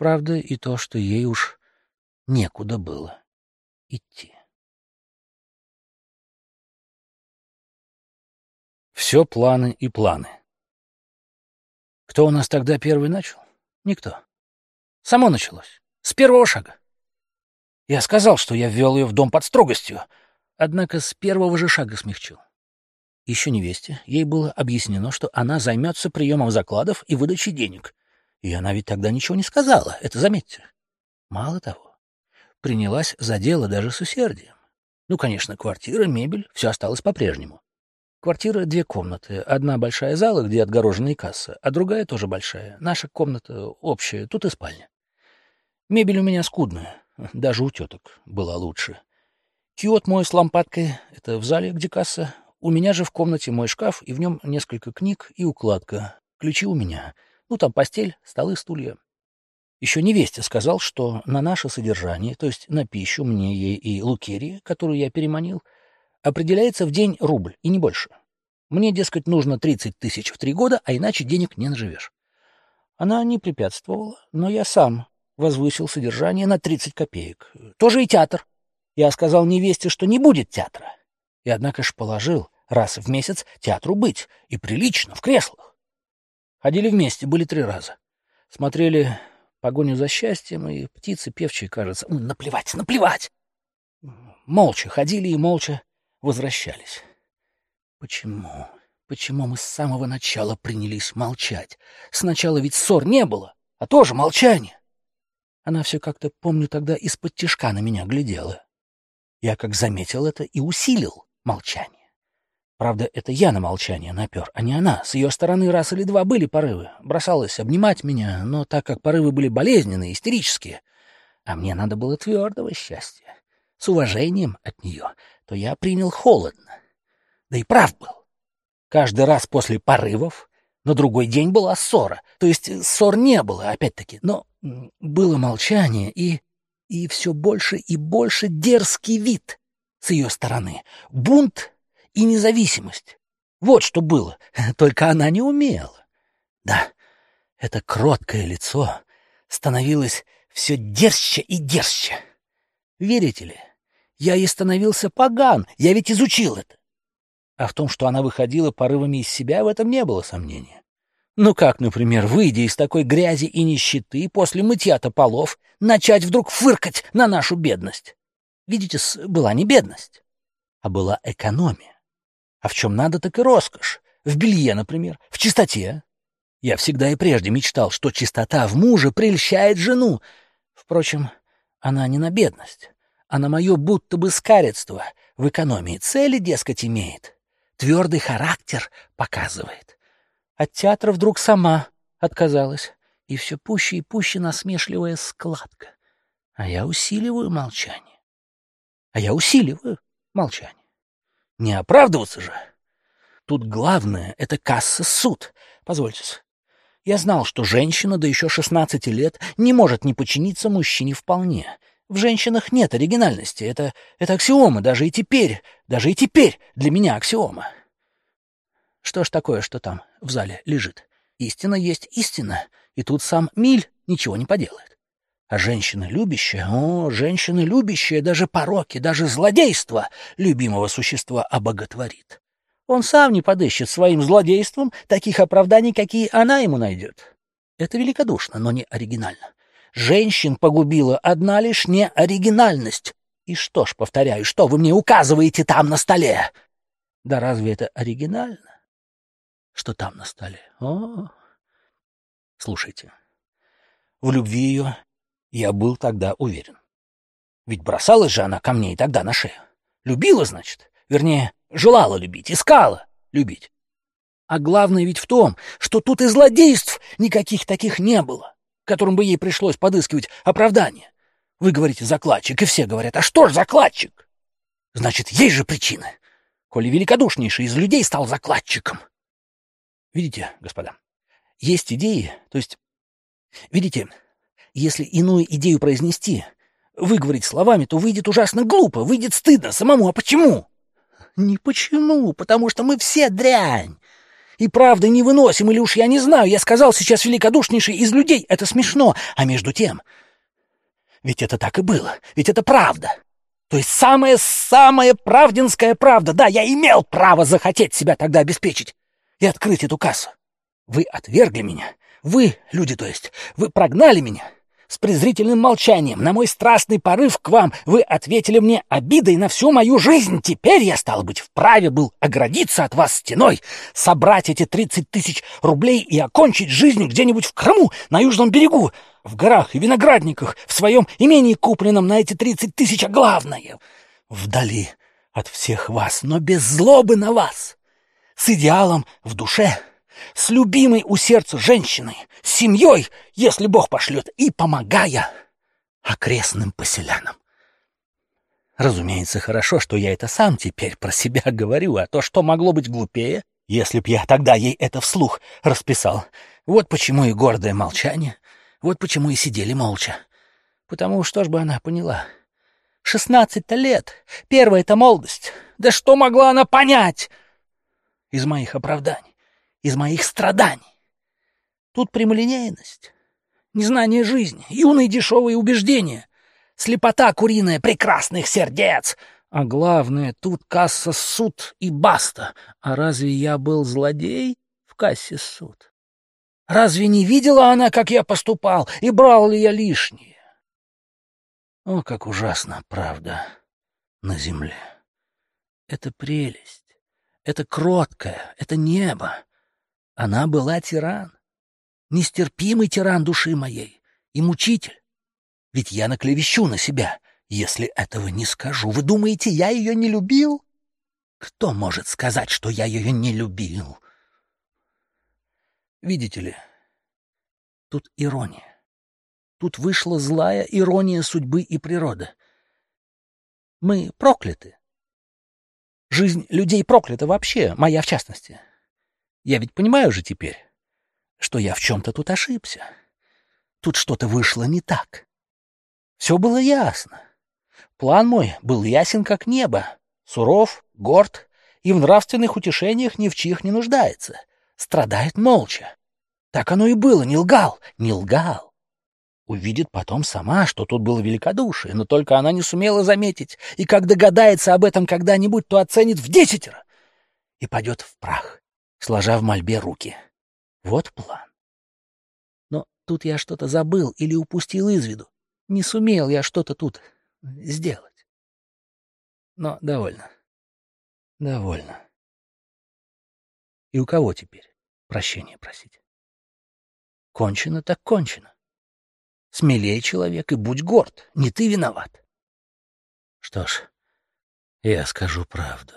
Правда, и то, что ей уж некуда было идти. Все планы и планы. Кто у нас тогда первый начал? Никто. Само началось. С первого шага. Я сказал, что я ввел ее в дом под строгостью, однако с первого же шага смягчил. Еще невесте ей было объяснено, что она займется приемом закладов и выдачей денег. И она ведь тогда ничего не сказала, это заметьте. Мало того, принялась за дело даже с усердием. Ну, конечно, квартира, мебель, все осталось по-прежнему. Квартира — две комнаты. Одна большая зала, где отгороженная касса, а другая тоже большая. Наша комната общая, тут и спальня. Мебель у меня скудная, даже у теток была лучше. Киот мой с лампадкой — это в зале, где касса. У меня же в комнате мой шкаф, и в нем несколько книг и укладка. Ключи у меня. Ну, там постель, столы, стулья. Еще невесте сказал, что на наше содержание, то есть на пищу мне, ей и Лукерии, которую я переманил, определяется в день рубль, и не больше. Мне, дескать, нужно 30 тысяч в три года, а иначе денег не наживешь. Она не препятствовала, но я сам возвысил содержание на 30 копеек. Тоже и театр. Я сказал невесте, что не будет театра. И однако ж положил раз в месяц театру быть, и прилично, в креслах. Ходили вместе, были три раза. Смотрели погоню за счастьем, и птицы певчие, кажется, ну, наплевать, наплевать. Молча ходили и молча возвращались. Почему? Почему мы с самого начала принялись молчать? Сначала ведь ссор не было, а тоже молчание. Она все как-то, помню, тогда из-под тишка на меня глядела. Я как заметил это и усилил молчание. Правда, это я на молчание напер, а не она. С ее стороны раз или два были порывы. Бросалась обнимать меня, но так как порывы были болезненные, истерические, а мне надо было твердого счастья, с уважением от нее, то я принял холодно. Да и прав был. Каждый раз после порывов на другой день была ссора. То есть ссор не было, опять-таки, но было молчание и... и все больше и больше дерзкий вид с ее стороны. Бунт и независимость. Вот что было, только она не умела. Да, это кроткое лицо становилось все дерзче и дерзче. Верите ли, я и становился поган, я ведь изучил это. А в том, что она выходила порывами из себя, в этом не было сомнения. Ну как, например, выйдя из такой грязи и нищеты после мытья-то полов, начать вдруг фыркать на нашу бедность? Видите, была не бедность, а была экономия. А в чем надо, так и роскошь. В белье, например, в чистоте. Я всегда и прежде мечтал, что чистота в муже прельщает жену. Впрочем, она не на бедность, а на мое будто бы скаридство. В экономии цели, дескать, имеет. Твердый характер показывает. От театра вдруг сама отказалась. И все пуще и пуще насмешливая складка. А я усиливаю молчание. А я усиливаю молчание. Не оправдываться же. Тут главное — это касса-суд. Позвольте. Я знал, что женщина, да еще 16 лет, не может не подчиниться мужчине вполне. В женщинах нет оригинальности. Это, это аксиома, даже и теперь, даже и теперь для меня аксиома. Что ж такое, что там в зале лежит? Истина есть истина, и тут сам Миль ничего не поделает. А женщина любящая, о, женщина любящая даже пороки, даже злодейство любимого существа обоготворит. Он сам не подыщет своим злодейством таких оправданий, какие она ему найдет. Это великодушно, но не оригинально. Женщин погубила одна лишь неоригинальность. И что ж, повторяю, что вы мне указываете там на столе? Да разве это оригинально? Что там на столе? О, слушайте, в любви ее я был тогда уверен. Ведь бросалась же она ко мне и тогда на шею. Любила, значит. Вернее, желала любить, искала любить. А главное ведь в том, что тут и злодейств никаких таких не было, которым бы ей пришлось подыскивать оправдание. Вы говорите «закладчик», и все говорят «а что ж закладчик?» Значит, есть же причины, коли великодушнейший из людей стал закладчиком. Видите, господа, есть идеи, то есть, видите, если иную идею произнести, выговорить словами, то выйдет ужасно глупо, выйдет стыдно самому. А почему? Не почему, потому что мы все дрянь. и правда невыносим, или уж я не знаю, я сказал сейчас великодушнейший из людей, это смешно, а между тем... Ведь это так и было, ведь это правда. То есть самая-самая правдинская правда. Да, я имел право захотеть себя тогда обеспечить и открыть эту кассу. Вы отвергли меня. Вы, люди то есть, вы прогнали меня. С презрительным молчанием. На мой страстный порыв к вам вы ответили мне обидой на всю мою жизнь. Теперь я, стал быть, вправе был оградиться от вас стеной, собрать эти тридцать тысяч рублей и окончить жизнь где-нибудь в Крыму, на Южном берегу, в горах и виноградниках, в своем имении, купленном на эти тридцать тысяч, а главное — вдали от всех вас, но без злобы на вас, с идеалом в душе — с любимой у сердца женщиной, с семьей, если Бог пошлет, и помогая окрестным поселянам. Разумеется, хорошо, что я это сам теперь про себя говорю, а то, что могло быть глупее, если б я тогда ей это вслух расписал. Вот почему и гордое молчание, вот почему и сидели молча. Потому что ж бы она поняла? Шестнадцать-то лет, первая-то молодость. Да что могла она понять из моих оправданий? Из моих страданий. Тут прямолинейность, незнание жизни, юные дешевые убеждения, слепота куриная прекрасных сердец. А главное, тут касса суд и баста. А разве я был злодей в кассе суд? Разве не видела она, как я поступал, и брал ли я лишнее? О, как ужасно, правда, на земле. Это прелесть, это кроткое, это небо. Она была тиран, нестерпимый тиран души моей и мучитель. Ведь я наклевещу на себя, если этого не скажу. Вы думаете, я ее не любил? Кто может сказать, что я ее не любил? Видите ли, тут ирония. Тут вышла злая ирония судьбы и природы. Мы прокляты. Жизнь людей проклята вообще, моя в частности. Я ведь понимаю же теперь, что я в чем-то тут ошибся. Тут что-то вышло не так. Все было ясно. План мой был ясен как небо, суров, горд и в нравственных утешениях ни в чьих не нуждается. Страдает молча. Так оно и было, не лгал, не лгал. Увидит потом сама, что тут было великодушие, но только она не сумела заметить, и как догадается об этом когда-нибудь, то оценит в десятеро и пойдет в прах сложа в мольбе руки. Вот план. Но тут я что-то забыл или упустил из виду. Не сумел я что-то тут сделать. Но довольно. Довольно. И у кого теперь прощения просить? Кончено так кончено. Смелее человек и будь горд, не ты виноват. Что ж, я скажу правду.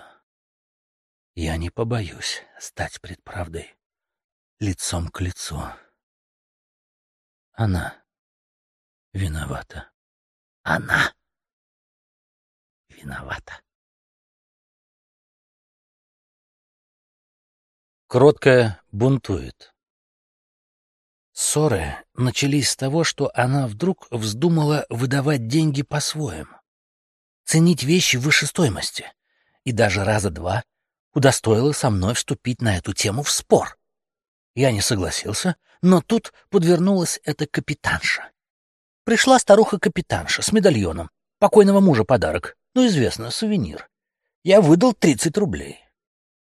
Я не побоюсь стать пред правдой лицом к лицу. Она виновата. Она виновата. Кроткая бунтует. Ссоры начались с того, что она вдруг вздумала выдавать деньги по-своему, ценить вещи выше стоимости, и даже раза два удостоила со мной вступить на эту тему в спор. Я не согласился, но тут подвернулась эта капитанша. Пришла старуха-капитанша с медальоном, покойного мужа подарок, ну, известно, сувенир. Я выдал тридцать рублей.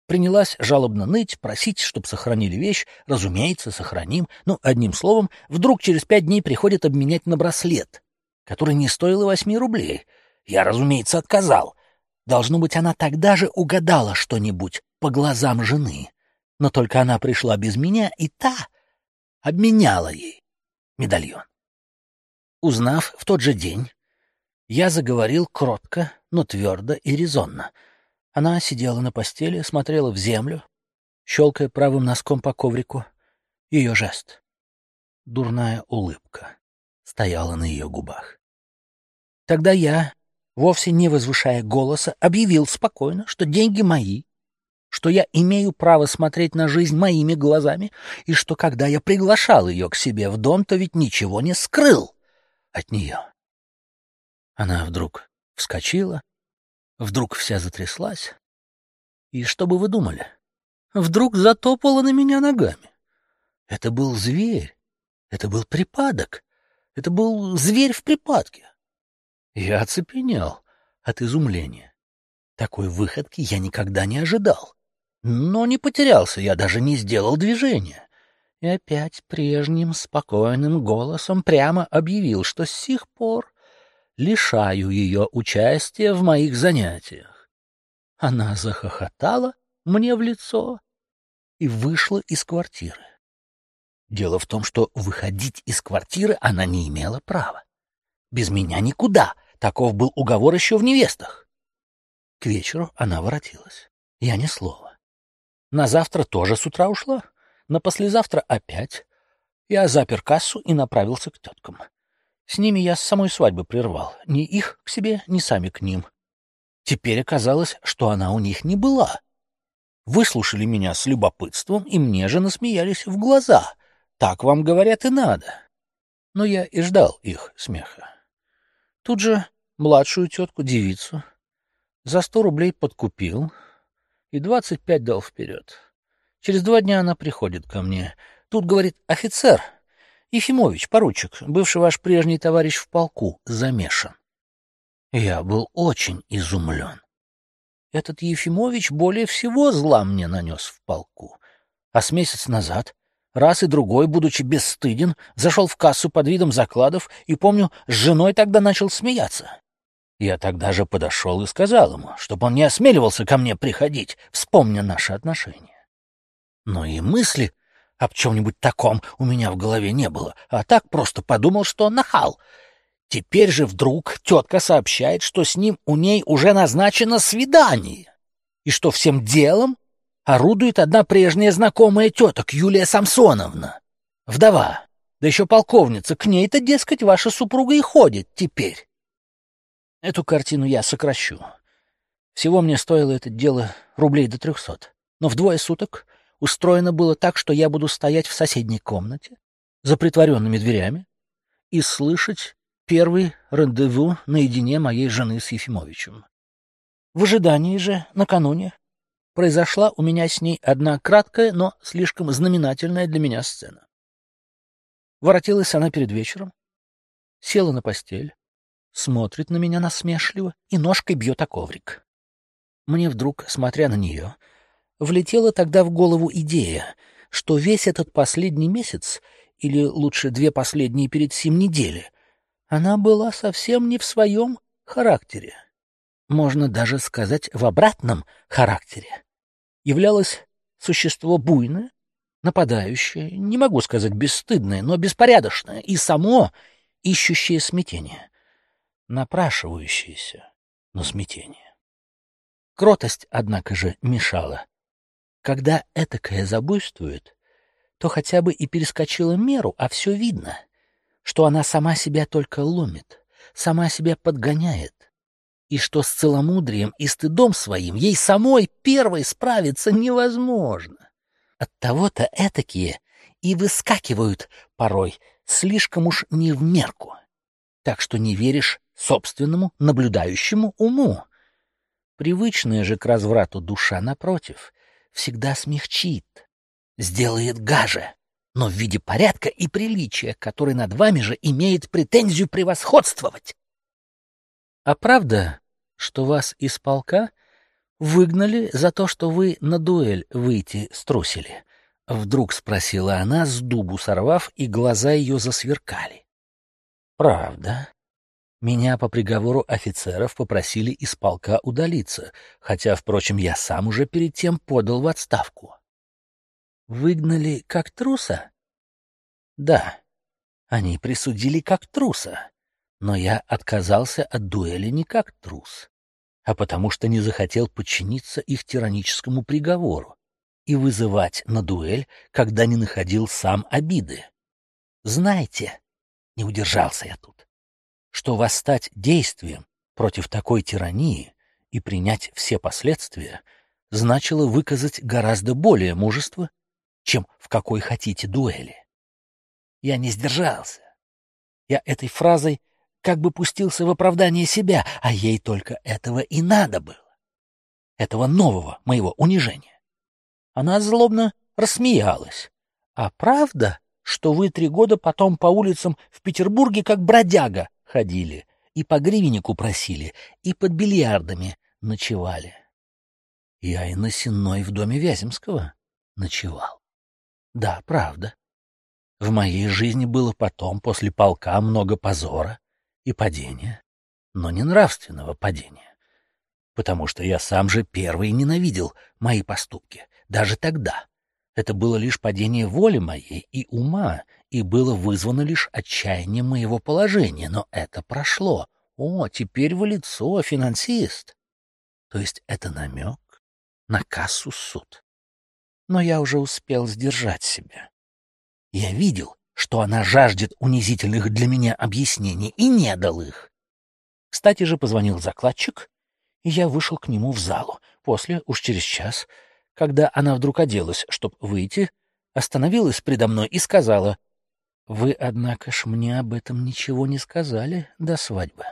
Принялась жалобно ныть, просить, чтоб сохранили вещь. Разумеется, сохраним. Ну, одним словом, вдруг через пять дней приходит обменять на браслет, который не стоил и восьми рублей. Я, разумеется, отказал. Должно быть, она тогда же угадала что-нибудь по глазам жены. Но только она пришла без меня, и та обменяла ей медальон. Узнав в тот же день, я заговорил кротко, но твердо и резонно. Она сидела на постели, смотрела в землю, щелкая правым носком по коврику. Ее жест. Дурная улыбка стояла на ее губах. Тогда я, вовсе не возвышая голоса, объявил спокойно, что деньги мои, что я имею право смотреть на жизнь моими глазами, и что когда я приглашал ее к себе в дом, то ведь ничего не скрыл от нее. Она вдруг вскочила, вдруг вся затряслась. И что бы вы думали? вдруг затопала на меня ногами. Это был зверь, это был припадок, это был зверь в припадке. Я оцепенел от изумления. Такой выходки я никогда не ожидал. Но не потерялся, я даже не сделал движения. И опять прежним спокойным голосом прямо объявил, что с сих пор лишаю ее участия в моих занятиях. Она захохотала мне в лицо и вышла из квартиры. Дело в том, что выходить из квартиры она не имела права. Без меня никуда. Таков был уговор еще в невестах. К вечеру она воротилась. Я ни слова. На завтра тоже с утра ушла. На послезавтра опять. Я запер кассу и направился к теткам. С ними я с самой свадьбы прервал. Ни их к себе, ни сами к ним. Теперь оказалось, что она у них не была. Выслушали меня с любопытством, и мне же насмеялись в глаза. Так вам говорят и надо. Но я и ждал их смеха. Тут же младшую тетку-девицу за сто рублей подкупил и двадцать пять дал вперед. Через два дня она приходит ко мне. Тут, говорит, офицер, Ефимович, поручик, бывший ваш прежний товарищ в полку, замешан. Я был очень изумлен. Этот Ефимович более всего зла мне нанес в полку. А с месяц назад, раз и другой, будучи бесстыден, зашел в кассу под видом закладов и, помню, с женой тогда начал смеяться. Я тогда же подошел и сказал ему, чтобы он не осмеливался ко мне приходить, вспомня наши отношения. Но и мысли об чем-нибудь таком у меня в голове не было, а так просто подумал, что нахал — Теперь же вдруг тетка сообщает, что с ним у ней уже назначено свидание, и что всем делом орудует одна прежняя знакомая теток, Юлия Самсоновна, вдова, да еще полковница, к ней-то, дескать, ваша супруга и ходит теперь. Эту картину я сокращу. Всего мне стоило это дело рублей до трехсот. Но в двое суток устроено было так, что я буду стоять в соседней комнате за притворенными дверями и слышать Первый рандеву наедине моей жены с Ефимовичем. В ожидании же, накануне, произошла у меня с ней одна краткая, но слишком знаменательная для меня сцена. Воротилась она перед вечером, села на постель, смотрит на меня насмешливо и ножкой бьет о коврик. Мне вдруг, смотря на нее, влетела тогда в голову идея, что весь этот последний месяц, или лучше две последние перед сим недели, она была совсем не в своем характере. Можно даже сказать, в обратном характере. Являлось существо буйное, нападающее, не могу сказать бесстыдное, но беспорядочное, и само ищущее смятение, напрашивающееся на смятение. Кротость, однако же, мешала. Когда этакое забуйствует, то хотя бы и перескочила меру, а все видно — что она сама себя только ломит, сама себя подгоняет, и что с целомудрием и стыдом своим ей самой первой справиться невозможно. От того-то этакие и выскакивают порой слишком уж не в мерку, так что не веришь собственному наблюдающему уму. Привычная же к разврату душа, напротив, всегда смягчит, сделает гаже, но в виде порядка и приличия, который над вами же имеет претензию превосходствовать. А правда, что вас из полка выгнали за то, что вы на дуэль выйти струсили? Вдруг спросила она, с дубу сорвав, и глаза ее засверкали. Правда. Меня по приговору офицеров попросили из полка удалиться, хотя, впрочем, я сам уже перед тем подал в отставку. Выгнали как труса? Да, они присудили как труса, но я отказался от дуэли не как трус, а потому что не захотел подчиниться их тираническому приговору и вызывать на дуэль, когда не находил сам обиды. Знаете, не удержался я тут, что восстать действием против такой тирании и принять все последствия значило выказать гораздо более мужества чем в какой хотите дуэли. Я не сдержался. Я этой фразой как бы пустился в оправдание себя, а ей только этого и надо было. Этого нового моего унижения. Она злобно рассмеялась. «А правда, что вы три года потом по улицам в Петербурге как бродяга ходили, и по гривеннику просили, и под бильярдами ночевали?» Я и на Сенной в доме Вяземского ночевал. Да, правда. В моей жизни было потом, после полка, много позора и падения, но не нравственного падения, потому что я сам же первый ненавидел мои поступки, даже тогда. Это было лишь падение воли моей и ума, и было вызвано лишь отчаянием моего положения, но это прошло. О, теперь вы лицо, финансист. То есть это намек на кассу суд. Но я уже успел сдержать себя. Я видел, что она жаждет унизительных для меня объяснений, и не дал их. Кстати же позвонил закладчик, и я вышел к нему в залу. После, уж через час, когда она вдруг оделась, чтобы выйти, остановилась предо мной и сказала, «Вы, однако ж, мне об этом ничего не сказали до свадьбы».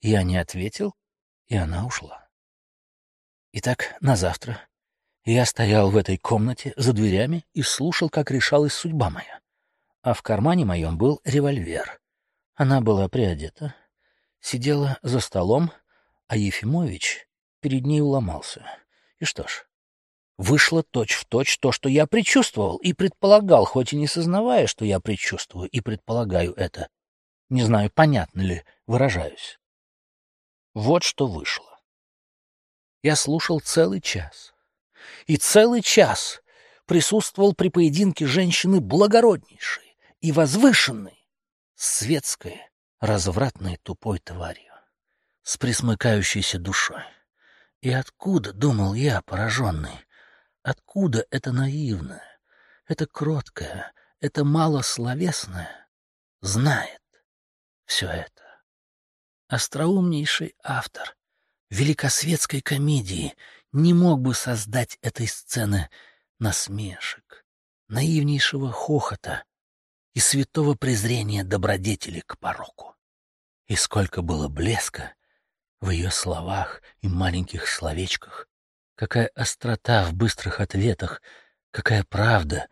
Я не ответил, и она ушла. Итак, на завтра я стоял в этой комнате за дверями и слушал, как решалась судьба моя. А в кармане моем был револьвер. Она была приодета, сидела за столом, а Ефимович перед ней уломался. И что ж, вышло точь-в-точь точь то, что я предчувствовал и предполагал, хоть и не сознавая, что я предчувствую и предполагаю это. Не знаю, понятно ли выражаюсь. Вот что вышло. Я слушал целый час. И целый час присутствовал при поединке женщины благороднейшей и возвышенной, светской, развратной тупой тварью, с присмыкающейся душой. И откуда, думал я, пораженный, откуда это наивное, это кроткое, это малословесное знает все это? Остроумнейший автор великосветской комедии не мог бы создать этой сцены насмешек, наивнейшего хохота и святого презрения добродетели к пороку. И сколько было блеска в ее словах и маленьких словечках, какая острота в быстрых ответах, какая правда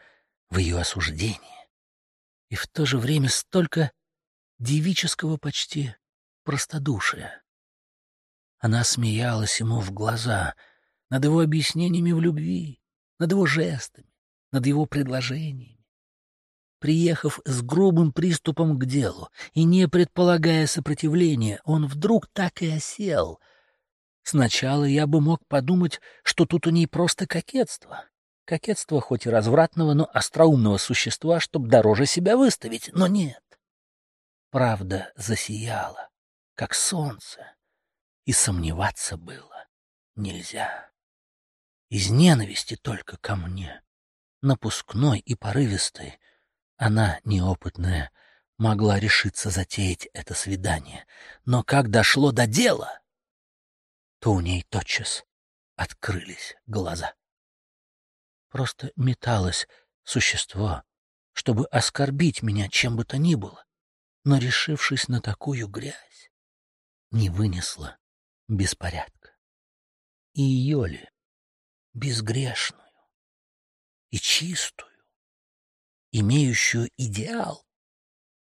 в ее осуждении. И в то же время столько девического почти простодушия. Она смеялась ему в глаза над его объяснениями в любви, над его жестами, над его предложениями. Приехав с грубым приступом к делу и не предполагая сопротивления, он вдруг так и осел. Сначала я бы мог подумать, что тут у ней просто кокетство. Кокетство хоть и развратного, но остроумного существа, чтобы дороже себя выставить, но нет. Правда засияла, как солнце и сомневаться было нельзя. Из ненависти только ко мне, напускной и порывистой, она, неопытная, могла решиться затеять это свидание. Но как дошло до дела, то у ней тотчас открылись глаза. Просто металось существо, чтобы оскорбить меня чем бы то ни было, но, решившись на такую грязь, не вынесла беспорядка. И ее ли, безгрешную и чистую, имеющую идеал,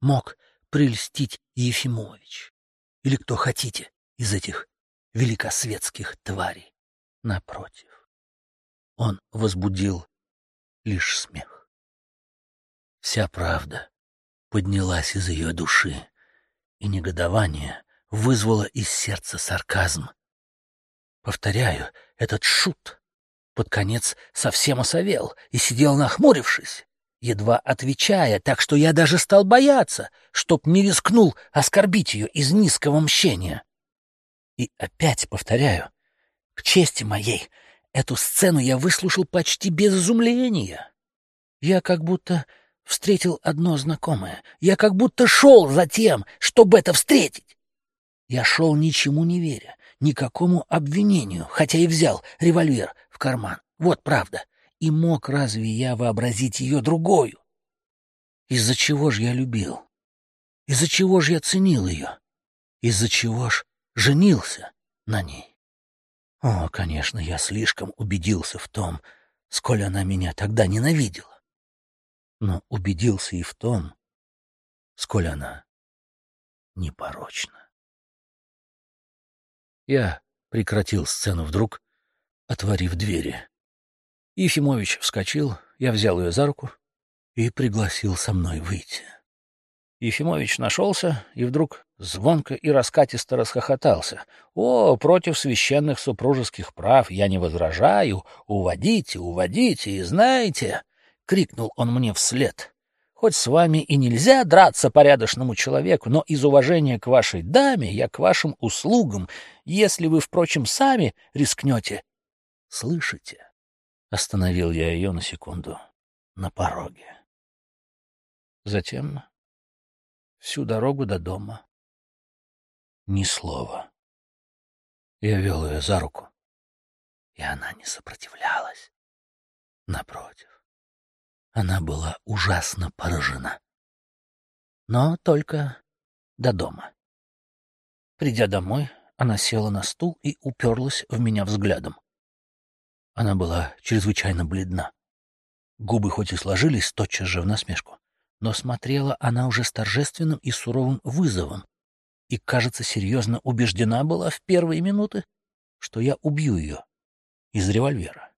мог прельстить Ефимович или кто хотите из этих великосветских тварей. Напротив, он возбудил лишь смех. Вся правда поднялась из ее души, и негодование вызвало из сердца сарказм. Повторяю, этот шут под конец совсем осовел и сидел нахмурившись, едва отвечая, так что я даже стал бояться, чтоб не рискнул оскорбить ее из низкого мщения. И опять повторяю, к чести моей, эту сцену я выслушал почти без изумления. Я как будто встретил одно знакомое. Я как будто шел за тем, чтобы это встретить. Я шел ничему не веря, никакому обвинению, хотя и взял револьвер в карман. Вот правда. И мог разве я вообразить ее другую? Из-за чего же я любил? Из-за чего же я ценил ее? Из-за чего ж женился на ней? О, конечно, я слишком убедился в том, сколь она меня тогда ненавидела, но убедился и в том, сколь она непорочна. Я прекратил сцену вдруг, отворив двери. Ефимович вскочил, я взял ее за руку и пригласил со мной выйти. Ефимович нашелся и вдруг звонко и раскатисто расхохотался. «О, против священных супружеских прав я не возражаю. Уводите, уводите, и знаете...» — крикнул он мне вслед. «Хоть с вами и нельзя драться порядочному человеку, но из уважения к вашей даме я к вашим услугам, если вы, впрочем, сами рискнете. Слышите?» Остановил я ее на секунду на пороге. Затем всю дорогу до дома. Ни слова. Я вел ее за руку, и она не сопротивлялась. Напротив, она была ужасно поражена. Но только до дома. Придя домой, она села на стул и уперлась в меня взглядом. Она была чрезвычайно бледна. Губы хоть и сложились тотчас же в насмешку, но смотрела она уже с торжественным и суровым вызовом и, кажется, серьезно убеждена была в первые минуты, что я убью ее из револьвера.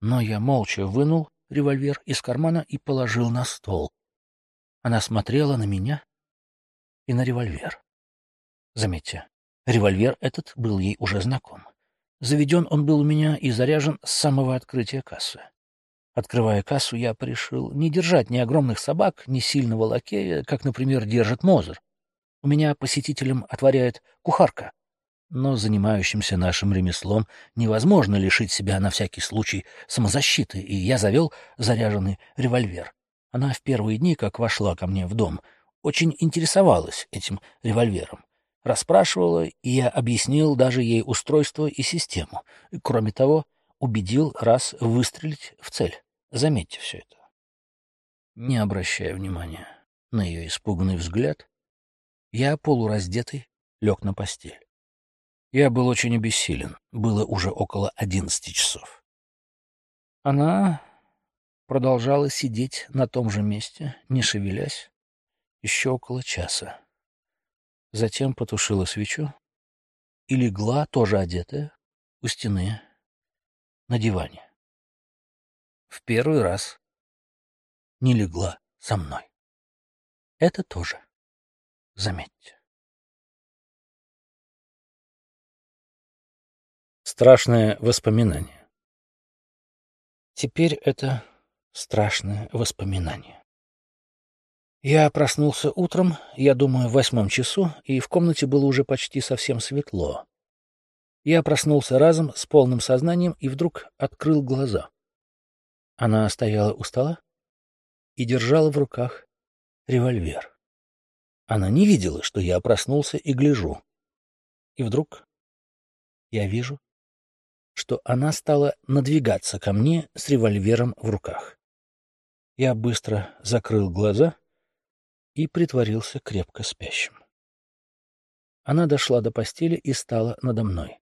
Но я молча вынул револьвер из кармана и положил на стол. Она смотрела на меня и на револьвер. Заметьте, револьвер этот был ей уже знаком. Заведен он был у меня и заряжен с самого открытия кассы. Открывая кассу, я порешил не держать ни огромных собак, ни сильного лакея, как, например, держит Мозер. У меня посетителям отворяет кухарка. Но занимающимся нашим ремеслом невозможно лишить себя на всякий случай самозащиты, и я завел заряженный револьвер. Она в первые дни, как вошла ко мне в дом, очень интересовалась этим револьвером. Расспрашивала, и я объяснил даже ей устройство и систему. Кроме того, убедил раз выстрелить в цель. Заметьте все это. Не обращая внимания на ее испуганный взгляд, я, полураздетый, лег на постель. Я был очень обессилен, было уже около одиннадцати часов. Она продолжала сидеть на том же месте, не шевелясь, еще около часа. Затем потушила свечу и легла, тоже одетая, у стены, на диване в первый раз не легла со мной. Это тоже заметьте. Страшное воспоминание. Теперь это страшное воспоминание. Я проснулся утром, я думаю, в восьмом часу, и в комнате было уже почти совсем светло. Я проснулся разом с полным сознанием и вдруг открыл глаза. Она стояла у стола и держала в руках револьвер. Она не видела, что я проснулся и гляжу. И вдруг я вижу, что она стала надвигаться ко мне с револьвером в руках. Я быстро закрыл глаза и притворился крепко спящим. Она дошла до постели и стала надо мной.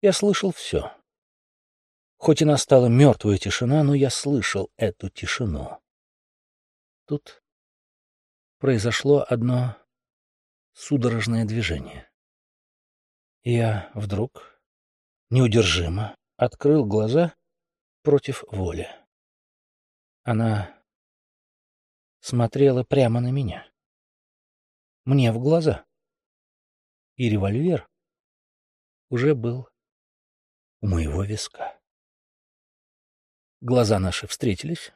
Я слышал все. Хоть и настала мертвая тишина, но я слышал эту тишину. Тут произошло одно судорожное движение. Я вдруг, неудержимо, открыл глаза против воли. Она смотрела прямо на меня. Мне в глаза. И револьвер уже был у моего виска. Глаза наши встретились,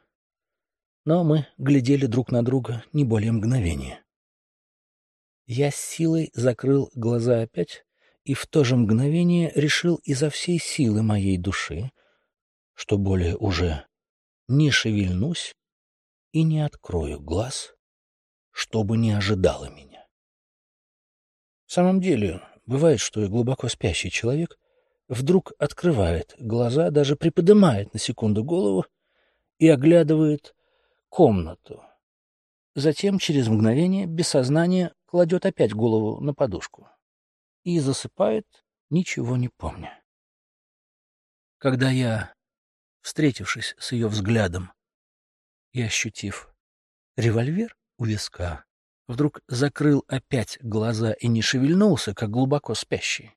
но мы глядели друг на друга не более мгновения. Я с силой закрыл глаза опять и в то же мгновение решил изо всей силы моей души, что более уже не шевельнусь и не открою глаз, чтобы не ожидало меня. В самом деле, бывает, что и глубоко спящий человек вдруг открывает глаза, даже приподнимает на секунду голову и оглядывает комнату. Затем, через мгновение, без сознания кладет опять голову на подушку и засыпает, ничего не помня. Когда я встретившись с ее взглядом и ощутив револьвер у виска, вдруг закрыл опять глаза и не шевельнулся, как глубоко спящий.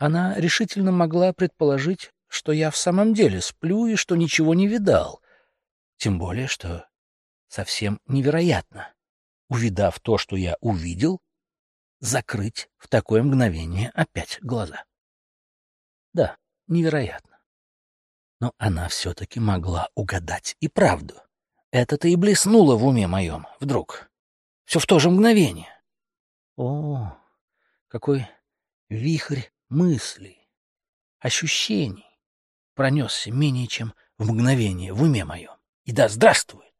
Она решительно могла предположить, что я в самом деле сплю и что ничего не видал, тем более, что совсем невероятно, увидав то, что я увидел, закрыть в такое мгновение опять глаза. Да, невероятно. Но она все-таки могла угадать и правду. Это-то и блеснуло в уме моем вдруг. Все в то же мгновение. О, какой вихрь мыслей, ощущений пронесся менее чем в мгновение в уме моем. И да здравствует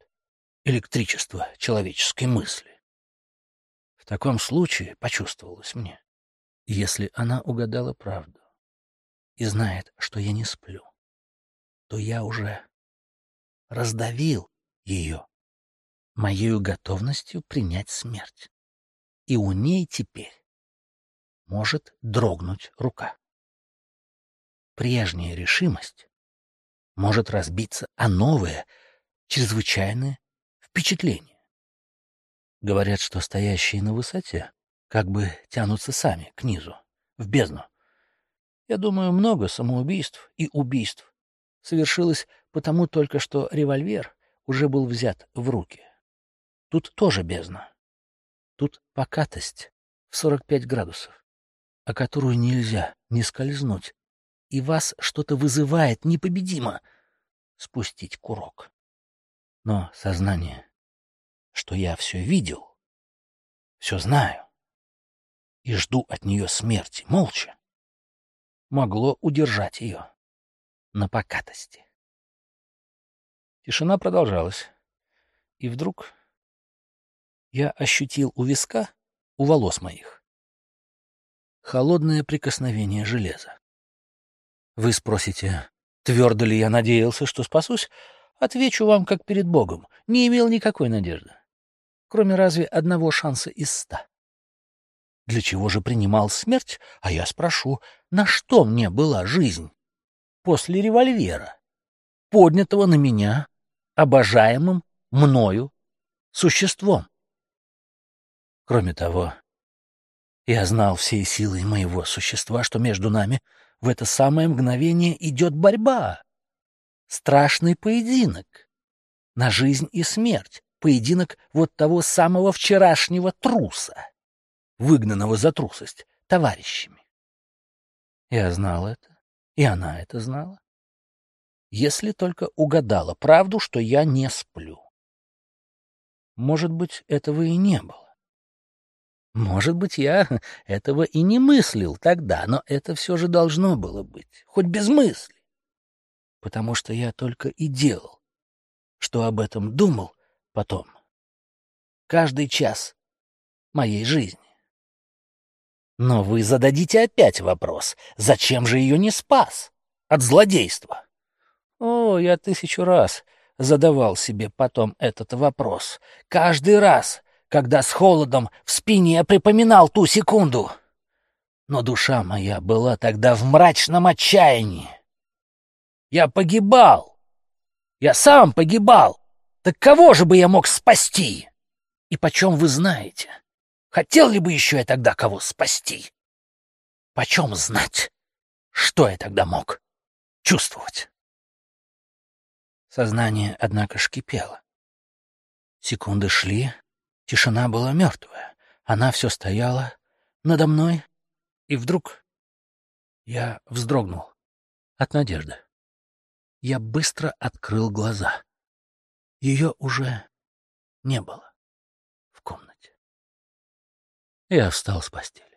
электричество человеческой мысли. В таком случае почувствовалось мне, если она угадала правду и знает, что я не сплю, то я уже раздавил ее моей готовностью принять смерть. И у ней теперь может дрогнуть рука. Прежняя решимость может разбиться, а новое, чрезвычайное впечатление. Говорят, что стоящие на высоте как бы тянутся сами к низу, в бездну. Я думаю, много самоубийств и убийств совершилось потому только, что револьвер уже был взят в руки. Тут тоже бездна. Тут покатость в 45 градусов, о которую нельзя не скользнуть, и вас что-то вызывает непобедимо спустить курок. Но сознание, что я все видел, все знаю и жду от нее смерти молча, могло удержать ее на покатости. Тишина продолжалась, и вдруг я ощутил у виска, у волос моих, холодное прикосновение железа. Вы спросите, твердо ли я надеялся, что спасусь? Отвечу вам, как перед Богом, не имел никакой надежды, кроме разве одного шанса из ста. Для чего же принимал смерть? А я спрошу, на что мне была жизнь? После револьвера, поднятого на меня, обожаемым мною существом. Кроме того, я знал всей силой моего существа, что между нами в это самое мгновение идет борьба. Страшный поединок. На жизнь и смерть. Поединок вот того самого вчерашнего труса, выгнанного за трусость товарищами. Я знал это, и она это знала. Если только угадала правду, что я не сплю. Может быть, этого и не было. Может быть, я этого и не мыслил тогда, но это все же должно было быть, хоть без мысли. Потому что я только и делал, что об этом думал потом. Каждый час моей жизни. Но вы зададите опять вопрос, зачем же ее не спас? От злодейства. О, я тысячу раз задавал себе потом этот вопрос. Каждый раз, когда с холодом в спине припоминал ту секунду. Но душа моя была тогда в мрачном отчаянии. Я погибал. Я сам погибал. Так кого же бы я мог спасти? И почем вы знаете? Хотел ли бы еще я тогда кого спасти? Почем знать, что я тогда мог чувствовать? Сознание, однако, шкипело. Секунды шли, Тишина была мертвая. Она все стояла надо мной, и вдруг я вздрогнул от надежды. Я быстро открыл глаза. Ее уже не было в комнате. Я встал с постели.